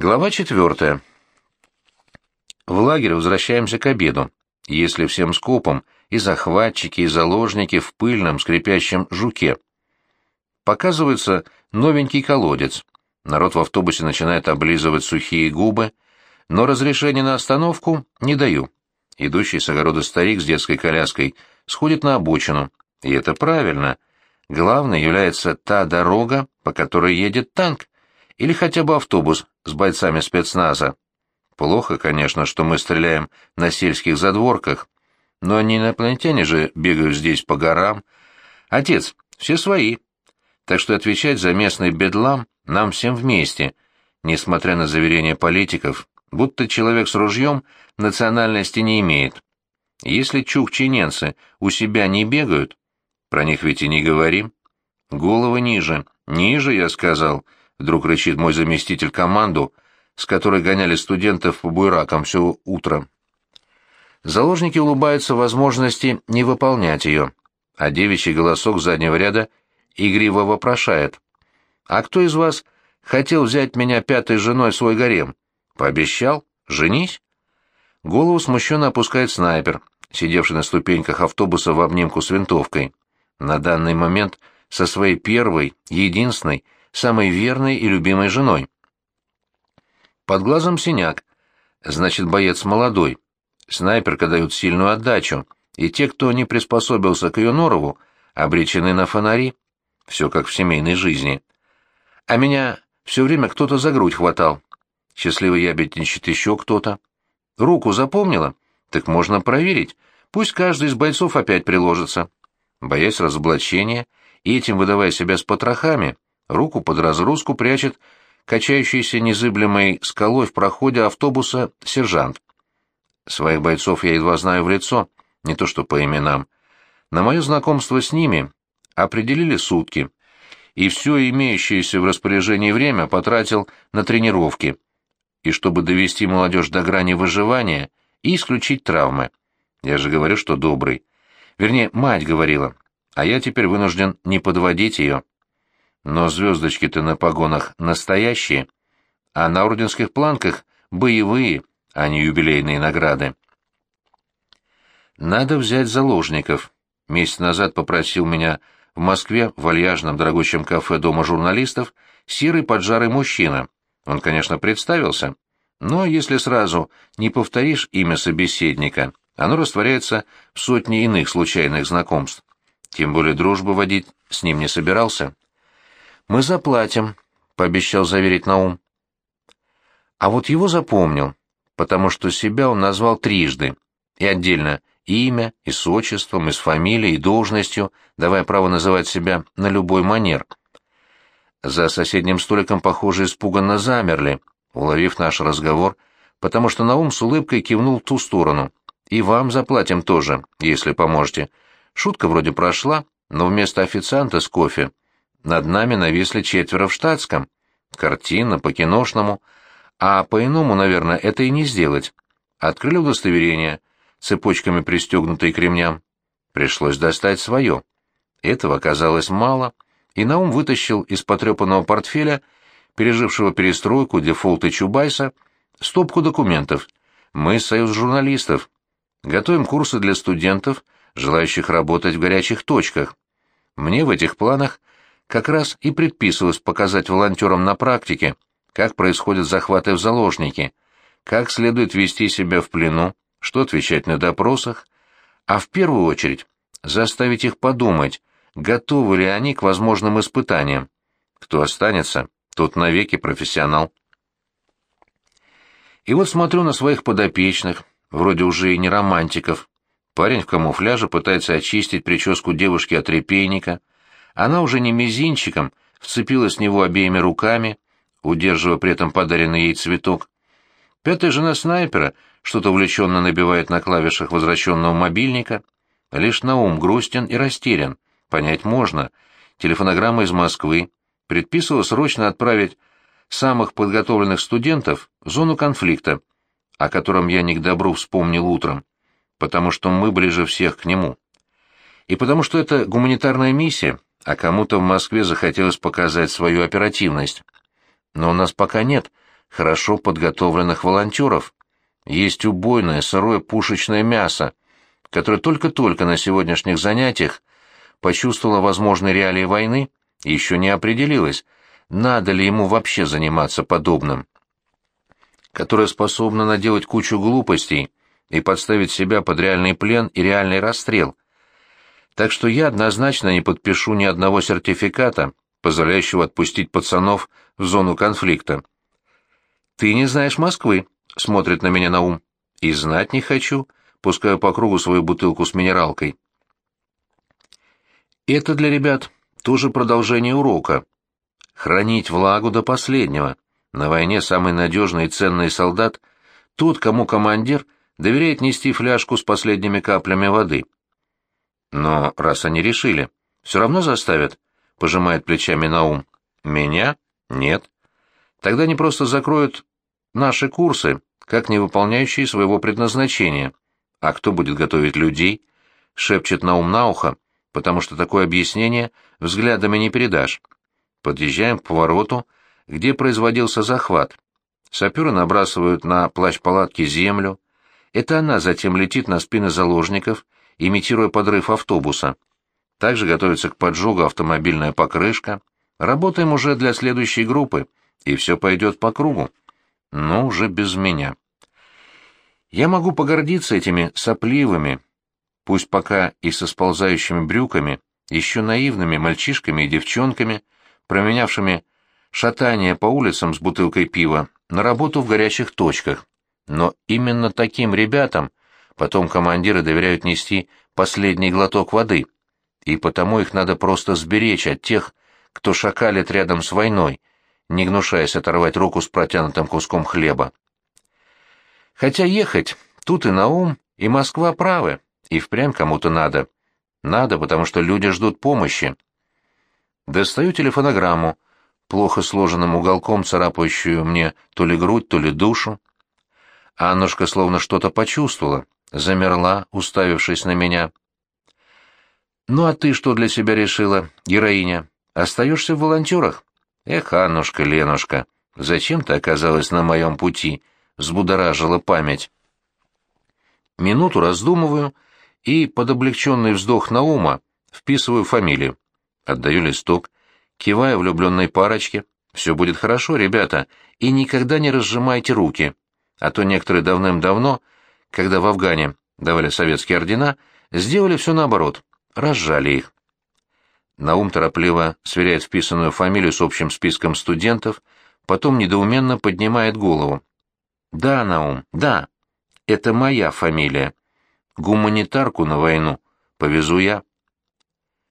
Глава четвертая. В лагерь возвращаемся к обеду. Если всем скопом, и захватчики, и заложники в пыльном скрипящем жуке. Показывается новенький колодец. Народ в автобусе начинает облизывать сухие губы, но разрешения на остановку не даю. Идущий с огорода старик с детской коляской сходит на обочину. И это правильно. Главной является та дорога, по которой едет танк, или хотя бы автобус с бойцами спецназа. Плохо, конечно, что мы стреляем на сельских задворках, но не инопланетяне же бегают здесь по горам. Отец, все свои. Так что отвечать за местный бедлам нам всем вместе, несмотря на заверения политиков, будто человек с ружьем национальности не имеет. Если чукчиненцы у себя не бегают, про них ведь и не говорим. Головы ниже, ниже, я сказал, — вдруг рычит мой заместитель команду, с которой гоняли студентов по буйракам все утро. Заложники улыбаются возможности не выполнять ее, а девичий голосок заднего ряда игриво вопрошает. «А кто из вас хотел взять меня пятой женой в свой гарем? Пообещал? Женись?» Голову смущенно опускает снайпер, сидевший на ступеньках автобуса в обнимку с винтовкой. На данный момент со своей первой, единственной, самой верной и любимой женой. Под глазом синяк. Значит, боец молодой. Снайперка дает сильную отдачу, и те, кто не приспособился к ее норову, обречены на фонари. Все как в семейной жизни. А меня все время кто-то за грудь хватал. Счастливый ябедничает еще кто-то. Руку запомнила? Так можно проверить. Пусть каждый из бойцов опять приложится. Боясь разоблачения и этим выдавая себя с потрохами, руку под разгрузку прячет качающийся незыблемой скалой в проходе автобуса сержант. Своих бойцов я едва знаю в лицо, не то что по именам. На мое знакомство с ними определили сутки, и все имеющееся в распоряжении время потратил на тренировки, и чтобы довести молодежь до грани выживания и исключить травмы. Я же говорю, что добрый. Вернее, мать говорила, а я теперь вынужден не подводить ее. Но звездочки-то на погонах настоящие, а на орденских планках боевые, а не юбилейные награды. Надо взять заложников. Месяц назад попросил меня в Москве в вальяжном дорогущем кафе Дома журналистов серый поджарый мужчина. Он, конечно, представился, но если сразу не повторишь имя собеседника, оно растворяется в сотне иных случайных знакомств. Тем более дружбу водить с ним не собирался. «Мы заплатим», — пообещал заверить Наум. А вот его запомнил, потому что себя он назвал трижды, и отдельно имя, и с отчеством, и с фамилией, и должностью, давая право называть себя на любой манер. За соседним столиком, похоже, испуганно замерли, уловив наш разговор, потому что Наум с улыбкой кивнул в ту сторону. «И вам заплатим тоже, если поможете». Шутка вроде прошла, но вместо официанта с кофе над нами нависли четверо в штатском. Картина, по-киношному. А по-иному, наверное, это и не сделать. Открыли удостоверение, цепочками пристегнутые к ремням. Пришлось достать свое. Этого оказалось мало, и Наум вытащил из потрепанного портфеля, пережившего перестройку, дефолт и Чубайса, стопку документов. Мы союз журналистов. Готовим курсы для студентов, желающих работать в горячих точках. Мне в этих планах как раз и предписывалось показать волонтерам на практике, как происходят захваты в заложники, как следует вести себя в плену, что отвечать на допросах, а в первую очередь заставить их подумать, готовы ли они к возможным испытаниям. Кто останется, тот навеки профессионал. И вот смотрю на своих подопечных, вроде уже и не романтиков. Парень в камуфляже пытается очистить прическу девушки от репейника, она уже не мизинчиком вцепилась в него обеими руками, удерживая при этом подаренный ей цветок. Пятая жена снайпера что-то увлеченно набивает на клавишах возвращенного мобильника. Лишь Наум грустен и растерян. Понять можно. Телефонограмма из Москвы предписывала срочно отправить самых подготовленных студентов в зону конфликта, о котором я не к добру вспомнил утром, потому что мы ближе всех к нему. И потому что это гуманитарная миссия, а кому-то в Москве захотелось показать свою оперативность. Но у нас пока нет хорошо подготовленных волонтеров. Есть убойное сырое пушечное мясо, которое только-только на сегодняшних занятиях почувствовало возможные реалии войны и еще не определилось, надо ли ему вообще заниматься подобным. Которое способно наделать кучу глупостей и подставить себя под реальный плен и реальный расстрел. Так что я однозначно не подпишу ни одного сертификата, позволяющего отпустить пацанов в зону конфликта. «Ты не знаешь Москвы», — смотрит на меня Наум. «И знать не хочу», — пускаю по кругу свою бутылку с минералкой. Это для ребят тоже продолжение урока. Хранить влагу до последнего. На войне самый надежный и ценный солдат — тот, кому командир доверяет нести фляжку с последними каплями воды. Но раз они решили, все равно заставят, — пожимает плечами Наум. Меня? Нет. Тогда они просто закроют наши курсы, как не выполняющие своего предназначения. А кто будет готовить людей? Шепчет Наум на ухо, потому что такое объяснение взглядами не передашь. Подъезжаем к повороту, где производился захват. Саперы набрасывают на плащ палатки землю. Это она затем летит на спины заложников, имитируя подрыв автобуса. Также готовится к поджогу автомобильная покрышка. Работаем уже для следующей группы, и все пойдет по кругу. Но уже без меня. Я могу погордиться этими сопливыми, пусть пока и со сползающими брюками, еще наивными мальчишками и девчонками, променявшими шатание по улицам с бутылкой пива на работу в горячих точках. Но именно таким ребятам потом командиры доверяют нести последний глоток воды, и потому их надо просто сберечь от тех, кто шакалит рядом с войной, не гнушаясь оторвать руку с протянутым куском хлеба. Хотя ехать тут и Наум, и Москва правы, и впрямь кому-то надо. Надо, потому что люди ждут помощи. Достаю телефонограмму, плохо сложенным уголком царапающую мне то ли грудь, то ли душу. Аннушка словно что-то почувствовала, замерла, уставившись на меня. «Ну а ты что для себя решила, героиня? Остаешься в волонтерах?» «Эх, Аннушка, Ленушка, зачем ты оказалась на моем пути?» — взбудоражила память. Минуту раздумываю и, под облегченный вздох Наума, вписываю фамилию. Отдаю листок, киваю влюбленной парочке. «Все будет хорошо, ребята, и никогда не разжимайте руки, а то некоторые давным-давно, когда в Афгане давали советские ордена, сделали все наоборот, разжали их». Наум торопливо сверяет вписанную фамилию с общим списком студентов, потом недоуменно поднимает голову. «Да, Наум, да, это моя фамилия. Гуманитарку на войну повезу я».